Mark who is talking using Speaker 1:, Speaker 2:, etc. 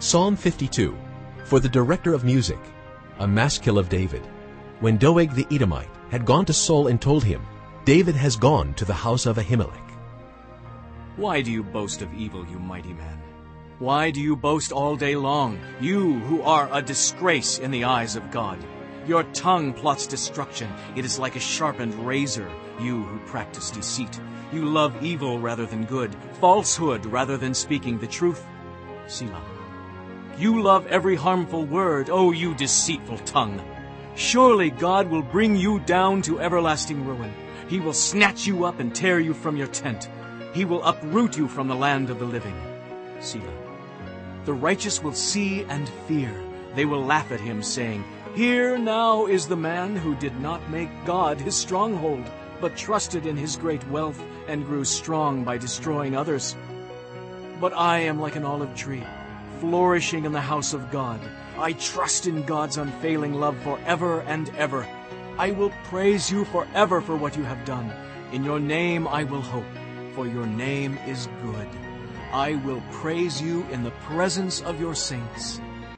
Speaker 1: Psalm 52 For the director of music, a maskil of David. When Doeg the Edomite had gone to Saul and told him, David has gone to the house of Ahimelech.
Speaker 2: Why do you boast of evil, you mighty man? Why do you boast all day long, you who are a disgrace in the eyes of God? Your tongue plots destruction. It is like a sharpened razor, you who practice deceit. You love evil rather than good, falsehood rather than speaking the truth. Selah. You love every harmful word, O you deceitful tongue. Surely God will bring you down to everlasting ruin. He will snatch you up and tear you from your tent. He will uproot you from the land of the living. Selah. The righteous will see and fear. They will laugh at him, saying, Here now is the man who did not make God his stronghold, but trusted in his great wealth and grew strong by destroying others. But I am like an olive tree, flourishing in the house of God. I trust in God's unfailing love forever and ever. I will praise you forever for what you have done. In your name I will hope, for your name is good. I will praise you in the presence of your saints.